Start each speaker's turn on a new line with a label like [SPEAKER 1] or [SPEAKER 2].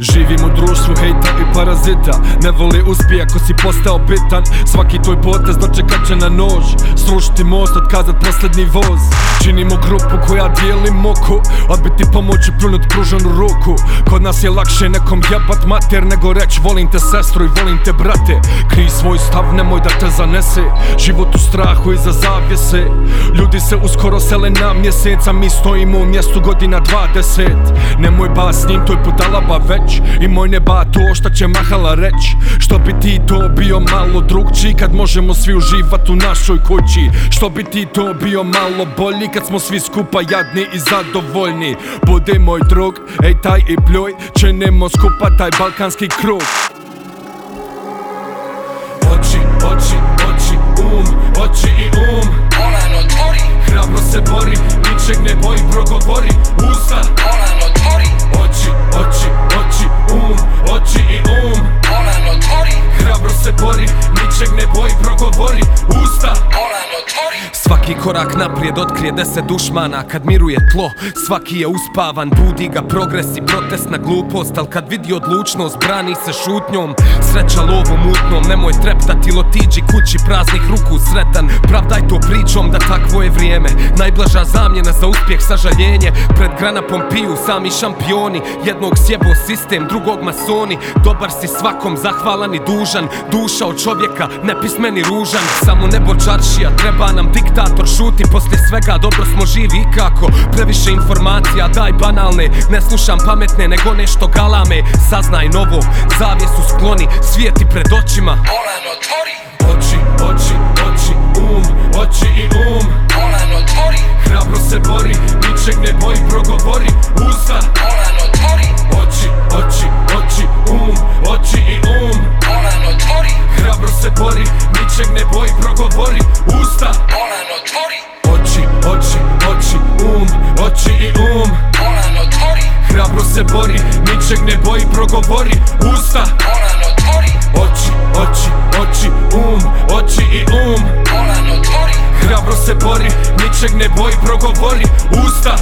[SPEAKER 1] Živim u društvu hejta i parazita. Ne voli uspije ako si postao bitan. Svaki tvoj potez dočekat će na nož. Srušiti most, otkazat posljednji voz. Činimo grupu koja dijeli moku Odbiti pomoć i pljunut pruženu ruku. Kod nas je lakše nekom jebat mater Nego reć volim te sestru i volim te brate. Krij svoj stav, nemoj da te zanese. Život u strahu iza zavjese. Ljudi se uskoro sele na mjesec A mi stojimo u mjestu godina 20 Nemoj ba s njim, to je budalaba već I moj ne ba to šta će mahala reć? Što bi ti to bio malo drugčiji Kad možemo svi uživat u našoj kući? Što bi ti to bio malo bolji Kad smo svi skupa jadni i zadovoljni? Budi moj drug, ej taj i pljuj Činimo skupa taj balkanski krug. Oči, oči, ničeg ne boji, progovori Usta,
[SPEAKER 2] Svaki korak naprijed otkrije deset dušmana Kad miruje tlo, svaki je uspavan Budi ga progres i protestna glupost Al kad vidi odlučnost, brani se šutnjom. Sreća lovu mutnom, nemoj treptat ili otiđi kući praznih ruku sretan. Pravdaj to pričom da takvo je vrijeme. Najblaža zamjena za uspjeh, sažaljenje. Pred grana Pompiju, sami šampioni. Jednog sjebo sistem, drugog masoni. Dobar si svakom, zahvalan i dužan. Duša od čovjeka, nepismen i ružan. Samo nebo čaršija, treba nam diktator Šuti poslije svega, dobro smo živi. I kako? Previše informacija, daj banalne. Ne slušam pametne, nego nešto galame. Saznaj novo, zavjesu skloni Svijeti pred očima.
[SPEAKER 3] Kolano otvori,
[SPEAKER 1] oči, oči, oči, um, oči i um.
[SPEAKER 3] Kolano otvori,
[SPEAKER 1] Hrabro se bori, ničeg ne boji, progovori Usta, ničeg ne boji, progovori Usta,
[SPEAKER 3] kolano otvori,
[SPEAKER 1] oči, oči, oči, um, oči i um.
[SPEAKER 3] Kolano otvori,
[SPEAKER 1] Hrabro se bori, ničeg ne boji, progovori Usta,